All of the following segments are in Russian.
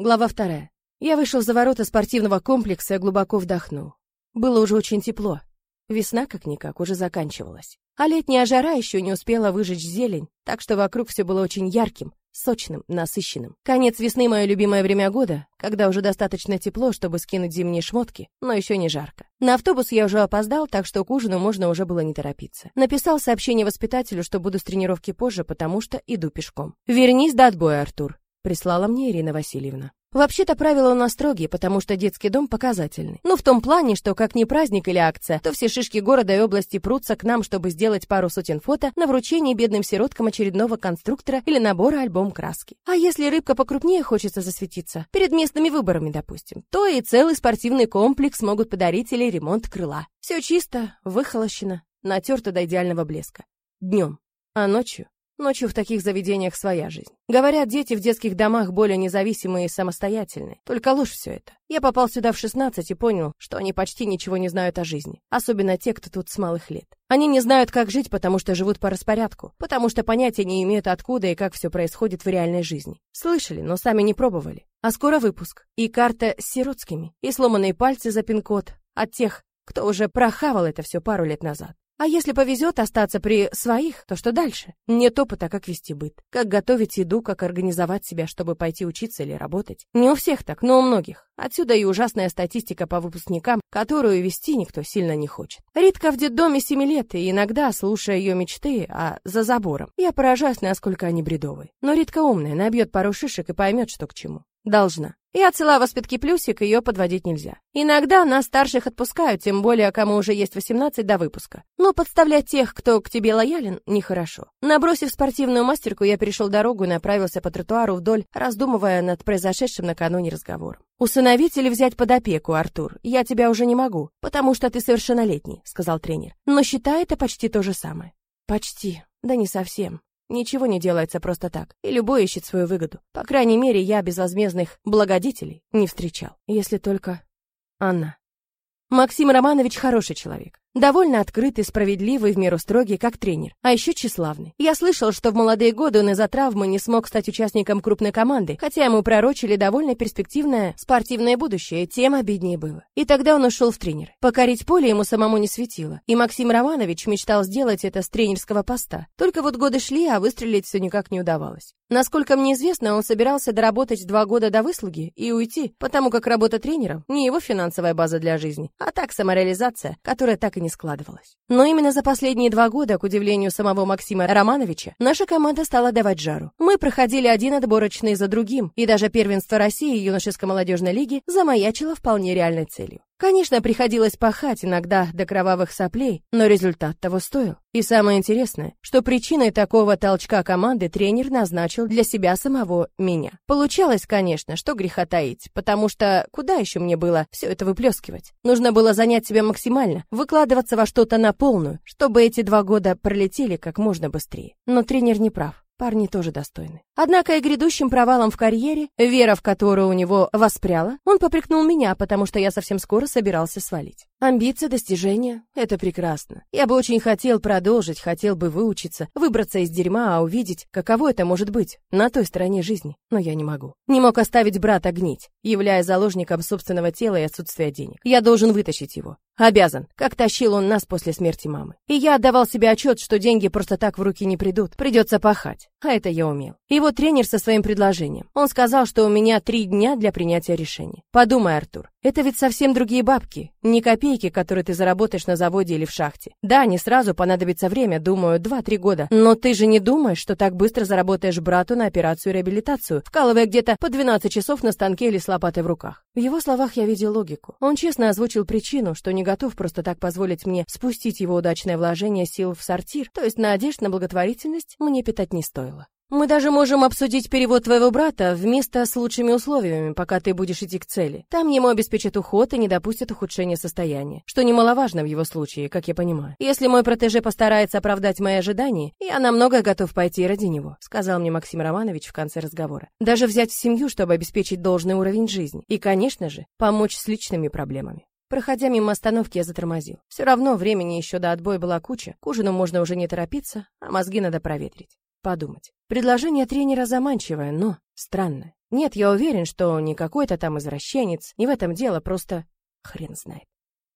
Глава вторая. Я вышел за ворота спортивного комплекса и глубоко вдохнул. Было уже очень тепло. Весна, как-никак, уже заканчивалась. А летняя жара еще не успела выжечь зелень, так что вокруг все было очень ярким, сочным, насыщенным. Конец весны — мое любимое время года, когда уже достаточно тепло, чтобы скинуть зимние шмотки, но еще не жарко. На автобус я уже опоздал, так что к ужину можно уже было не торопиться. Написал сообщение воспитателю, что буду с тренировки позже, потому что иду пешком. «Вернись до отбоя, Артур», — прислала мне Ирина Васильевна. Вообще-то правила у нас строгие, потому что детский дом показательный. Ну, в том плане, что как не праздник или акция, то все шишки города и области прутся к нам, чтобы сделать пару сотен фото на вручение бедным сироткам очередного конструктора или набора альбом краски. А если рыбка покрупнее хочется засветиться, перед местными выборами, допустим, то и целый спортивный комплекс могут подарить или ремонт крыла. Все чисто, выхолощено, натерто до идеального блеска. Днем. А ночью Ночью в таких заведениях своя жизнь. Говорят, дети в детских домах более независимые и самостоятельные. Только ложь все это. Я попал сюда в 16 и понял, что они почти ничего не знают о жизни. Особенно те, кто тут с малых лет. Они не знают, как жить, потому что живут по распорядку. Потому что понятия не имеют, откуда и как все происходит в реальной жизни. Слышали, но сами не пробовали. А скоро выпуск. И карта с сиротскими. И сломанные пальцы за пин-код. От тех, кто уже прохавал это все пару лет назад. А если повезет остаться при своих, то что дальше? Нет опыта, как вести быт, как готовить еду, как организовать себя, чтобы пойти учиться или работать. Не у всех так, но у многих. Отсюда и ужасная статистика по выпускникам, которую вести никто сильно не хочет. Ритка в детдоме 7 лет, и иногда, слушая ее мечты, а за забором, я поражаюсь, насколько они бредовые. Но Ритка умная, набьет пару шишек и поймет, что к чему. Должна. И отсылая воспитки плюсик, ее подводить нельзя. Иногда нас старших отпускают, тем более, кому уже есть 18 до выпуска. Но подставлять тех, кто к тебе лоялен, нехорошо. Набросив спортивную мастерку, я перешел дорогу и направился по тротуару вдоль, раздумывая над произошедшим накануне разговором. «Усыновить или взять под опеку, Артур? Я тебя уже не могу, потому что ты совершеннолетний», — сказал тренер. «Но считай это почти то же самое». «Почти. Да не совсем. Ничего не делается просто так, и любой ищет свою выгоду. По крайней мере, я безвозмездных благодетелей не встречал. Если только... Анна. Максим Романович хороший человек. Довольно открытый, справедливый, в меру строгий, как тренер, а еще тщеславный. Я слышал, что в молодые годы он из-за травмы не смог стать участником крупной команды, хотя ему пророчили довольно перспективное спортивное будущее, тем обиднее было. И тогда он ушел в тренер. Покорить поле ему самому не светило, и Максим Романович мечтал сделать это с тренерского поста. Только вот годы шли, а выстрелить все никак не удавалось. Насколько мне известно, он собирался доработать два года до выслуги и уйти, потому как работа тренером не его финансовая база для жизни, а так самореализация, которая так и не складывалась. Но именно за последние два года, к удивлению самого Максима Романовича, наша команда стала давать жару. Мы проходили один отборочный за другим, и даже первенство России юношеско-молодежной лиги замаячило вполне реальной целью. Конечно, приходилось пахать иногда до кровавых соплей, но результат того стоил. И самое интересное, что причиной такого толчка команды тренер назначил для себя самого меня. Получалось, конечно, что греха таить, потому что куда еще мне было все это выплескивать? Нужно было занять себя максимально, выкладываться во что-то на полную, чтобы эти два года пролетели как можно быстрее. Но тренер не прав. Парни тоже достойны. Однако и грядущим провалом в карьере, вера в которую у него воспряла, он попрекнул меня, потому что я совсем скоро собирался свалить. Амбиции, достижения — это прекрасно. Я бы очень хотел продолжить, хотел бы выучиться, выбраться из дерьма, а увидеть, каково это может быть на той стороне жизни. Но я не могу. Не мог оставить брата гнить, являясь заложником собственного тела и отсутствия денег. Я должен вытащить его. Обязан, как тащил он нас после смерти мамы. И я отдавал себе отчет, что деньги просто так в руки не придут, придется пахать. А это я умел. И вот тренер со своим предложением. Он сказал, что у меня три дня для принятия решения. Подумай, Артур, это ведь совсем другие бабки, не копейки, которые ты заработаешь на заводе или в шахте. Да, не сразу понадобится время, думаю, два-три года. Но ты же не думаешь, что так быстро заработаешь брату на операцию реабилитацию, вкалывая где-то по 12 часов на станке или с лопатой в руках. В его словах я видел логику. Он честно озвучил причину, что не готов просто так позволить мне спустить его удачное вложение сил в сортир, то есть надежд на благотворительность мне питать не стоило. Мы даже можем обсудить перевод твоего брата в место с лучшими условиями, пока ты будешь идти к цели. Там ему обеспечат уход и не допустят ухудшения состояния, что немаловажно в его случае, как я понимаю. Если мой протеже постарается оправдать мои ожидания, я намного готов пойти ради него, сказал мне Максим Романович в конце разговора. Даже взять в семью, чтобы обеспечить должный уровень жизни. И, конечно же, помочь с личными проблемами. Проходя мимо остановки, я затормозил. Все равно времени еще до отбоя была куча, к ужину можно уже не торопиться, а мозги надо проветрить подумать. Предложение тренера заманчивое, но странное. Нет, я уверен, что не какой-то там извращенец, не в этом дело, просто хрен знает.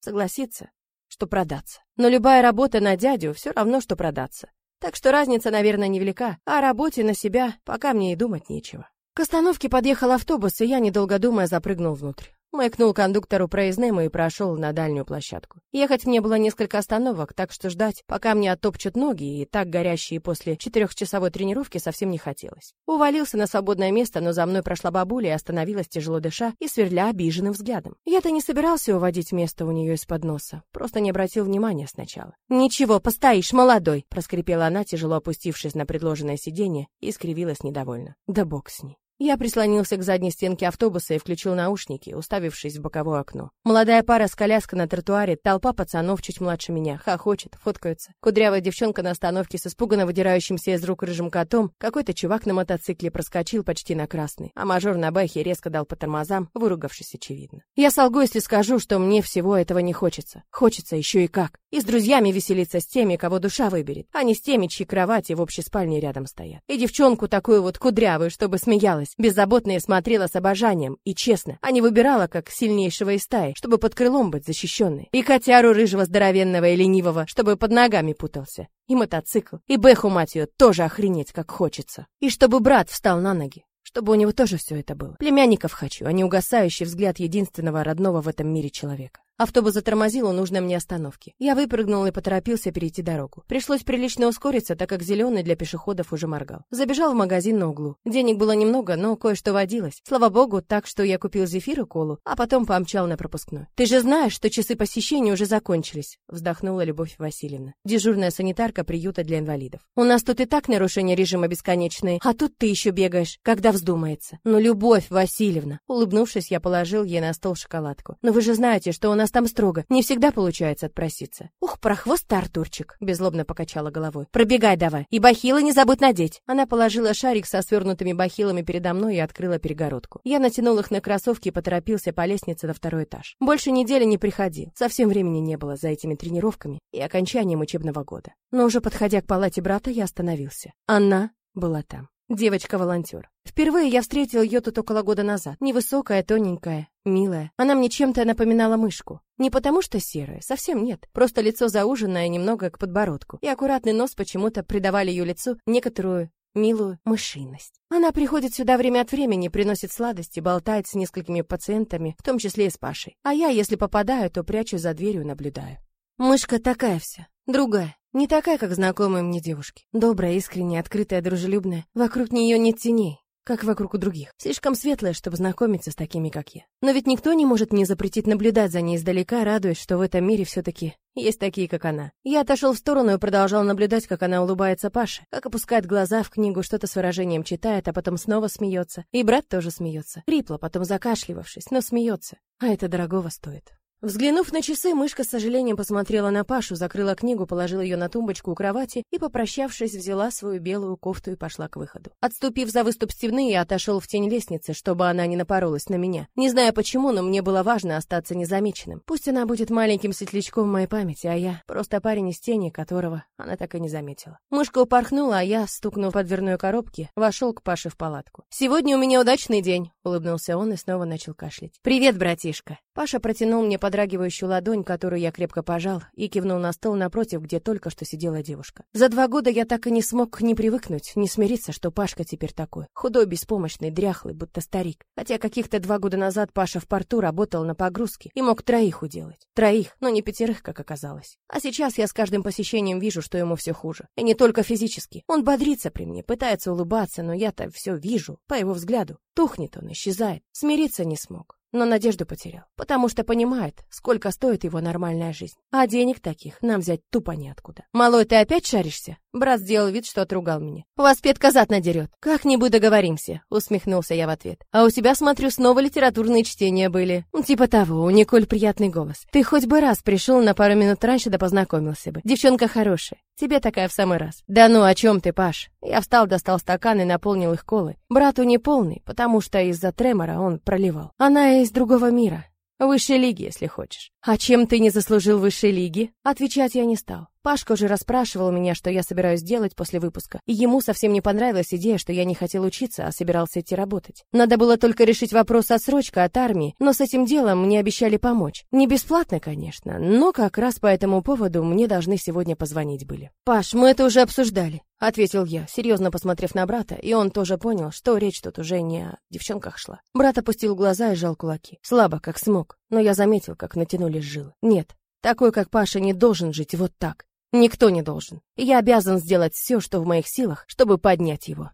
Согласиться, что продаться. Но любая работа на дядю все равно, что продаться. Так что разница, наверное, невелика, а о работе на себя пока мне и думать нечего. К остановке подъехал автобус, и я, недолго думая, запрыгнул внутрь. Маякнул кондуктору проездным и прошел на дальнюю площадку. Ехать мне было несколько остановок, так что ждать, пока мне оттопчут ноги, и так горящие после четырехчасовой тренировки совсем не хотелось. Увалился на свободное место, но за мной прошла бабуля и остановилась, тяжело дыша и сверля обиженным взглядом. Я-то не собирался уводить место у нее из-под носа, просто не обратил внимания сначала. «Ничего, постоишь, молодой!» — проскрипела она, тяжело опустившись на предложенное сиденье, и скривилась недовольно. «Да бог с ней!» Я прислонился к задней стенке автобуса и включил наушники, уставившись в боковое окно. Молодая пара с коляской на тротуаре, толпа пацанов чуть младше меня, хохочет, фоткаются. Кудрявая девчонка на остановке с испуганно выдирающимся из рук рыжим котом, какой-то чувак на мотоцикле проскочил почти на красный, а мажор на бэхе резко дал по тормозам, выругавшись очевидно. Я солгу, если скажу, что мне всего этого не хочется. Хочется еще и как. И с друзьями веселиться с теми, кого душа выберет, а не с теми, чьи кровати в общей спальне рядом стоят. И девчонку такую вот кудрявую, чтобы смеялась, беззаботно и смотрела с обожанием, и честно, а не выбирала как сильнейшего из стаи, чтобы под крылом быть защищенной. И котяру рыжего здоровенного и ленивого, чтобы под ногами путался. И мотоцикл, и Бэху, мать ее, тоже охренеть как хочется. И чтобы брат встал на ноги, чтобы у него тоже все это было. Племянников хочу, а не угасающий взгляд единственного родного в этом мире человека. Автобус затормозил у нужной мне остановки. Я выпрыгнул и поторопился перейти дорогу. Пришлось прилично ускориться, так как зеленый для пешеходов уже моргал. Забежал в магазин на углу. Денег было немного, но кое-что водилось. Слава богу, так что я купил зефир и колу, а потом помчал на пропускной. «Ты же знаешь, что часы посещения уже закончились», вздохнула Любовь Васильевна, дежурная санитарка приюта для инвалидов. «У нас тут и так нарушение режима бесконечное, а тут ты еще бегаешь, когда вздумается». «Ну, Любовь Васильевна!» Улыбнувшись, я положил ей на стол шоколадку. «Но вы же знаете, что у нас нас там строго. Не всегда получается отпроситься. Ух, прохвост Артурчик, беззлобно покачала головой. Пробегай давай. И бахилы не забудь надеть. Она положила шарик со свернутыми бахилами передо мной и открыла перегородку. Я натянул их на кроссовки и поторопился по лестнице на второй этаж. Больше недели не приходил. Совсем времени не было за этими тренировками и окончанием учебного года. Но уже подходя к палате брата, я остановился. Она была там. Девочка-волонтер. Впервые я встретил ее тут около года назад. Невысокая, тоненькая, милая. Она мне чем-то напоминала мышку. Не потому что серая, совсем нет. Просто лицо зауженное немного к подбородку. И аккуратный нос почему-то придавали ее лицу некоторую милую мышиность. Она приходит сюда время от времени, приносит сладости, болтает с несколькими пациентами, в том числе и с Пашей. А я, если попадаю, то прячу за дверью и наблюдаю. Мышка такая вся, другая. Не такая, как знакомые мне девушки. Добрая, искренняя, открытая, дружелюбная. Вокруг нее нет теней, как вокруг у других. Слишком светлая, чтобы знакомиться с такими, как я. Но ведь никто не может мне запретить наблюдать за ней издалека, радуясь, что в этом мире все-таки есть такие, как она. Я отошел в сторону и продолжал наблюдать, как она улыбается Паше, как опускает глаза в книгу, что-то с выражением читает, а потом снова смеется. И брат тоже смеется. Хрипло, потом закашливавшись, но смеется. А это дорогого стоит. Взглянув на часы, мышка с сожалением посмотрела на Пашу, закрыла книгу, положила ее на тумбочку у кровати и, попрощавшись, взяла свою белую кофту и пошла к выходу. Отступив за выступ стены, я отошел в тень лестницы, чтобы она не напоролась на меня. Не знаю почему, но мне было важно остаться незамеченным. Пусть она будет маленьким светлячком в моей памяти, а я просто парень из тени, которого она так и не заметила. Мышка упорхнула, а я, стукнув по дверной коробке, вошел к Паше в палатку. «Сегодня у меня удачный день», — улыбнулся он и снова начал кашлять. «Привет, братишка». Паша протянул мне подрагивающую ладонь, которую я крепко пожал, и кивнул на стол напротив, где только что сидела девушка. За два года я так и не смог не привыкнуть, не смириться, что Пашка теперь такой. Худой, беспомощный, дряхлый, будто старик. Хотя каких-то два года назад Паша в порту работал на погрузке и мог троих уделать. Троих, но не пятерых, как оказалось. А сейчас я с каждым посещением вижу, что ему все хуже. И не только физически. Он бодрится при мне, пытается улыбаться, но я-то все вижу, по его взгляду. Тухнет он, исчезает. Смириться не смог но надежду потерял, потому что понимает, сколько стоит его нормальная жизнь. А денег таких нам взять тупо неоткуда. «Малой, ты опять шаришься?» Брат сделал вид, что отругал меня. «Вас Петка зад надерет. Как-нибудь договоримся», — усмехнулся я в ответ. «А у тебя, смотрю, снова литературные чтения были». «Типа того, у Николь приятный голос. Ты хоть бы раз пришел на пару минут раньше да познакомился бы. Девчонка хорошая. Тебе такая в самый раз». «Да ну, о чем ты, Паш?» Я встал, достал стакан и наполнил их колы. Брату не полный, потому что из-за тремора он проливал. Она из другого мира. Высшей лиги, если хочешь. А чем ты не заслужил высшей лиги? Отвечать я не стал. Пашка уже расспрашивал меня, что я собираюсь делать после выпуска, и ему совсем не понравилась идея, что я не хотел учиться, а собирался идти работать. Надо было только решить вопрос отсрочка от армии, но с этим делом мне обещали помочь. Не бесплатно, конечно, но как раз по этому поводу мне должны сегодня позвонить были. «Паш, мы это уже обсуждали», — ответил я, серьезно посмотрев на брата, и он тоже понял, что речь тут уже не о девчонках шла. Брат опустил глаза и сжал кулаки. Слабо, как смог, но я заметил, как натянулись жилы. Нет, такой, как Паша, не должен жить вот так. Никто не должен. Я обязан сделать все, что в моих силах, чтобы поднять его.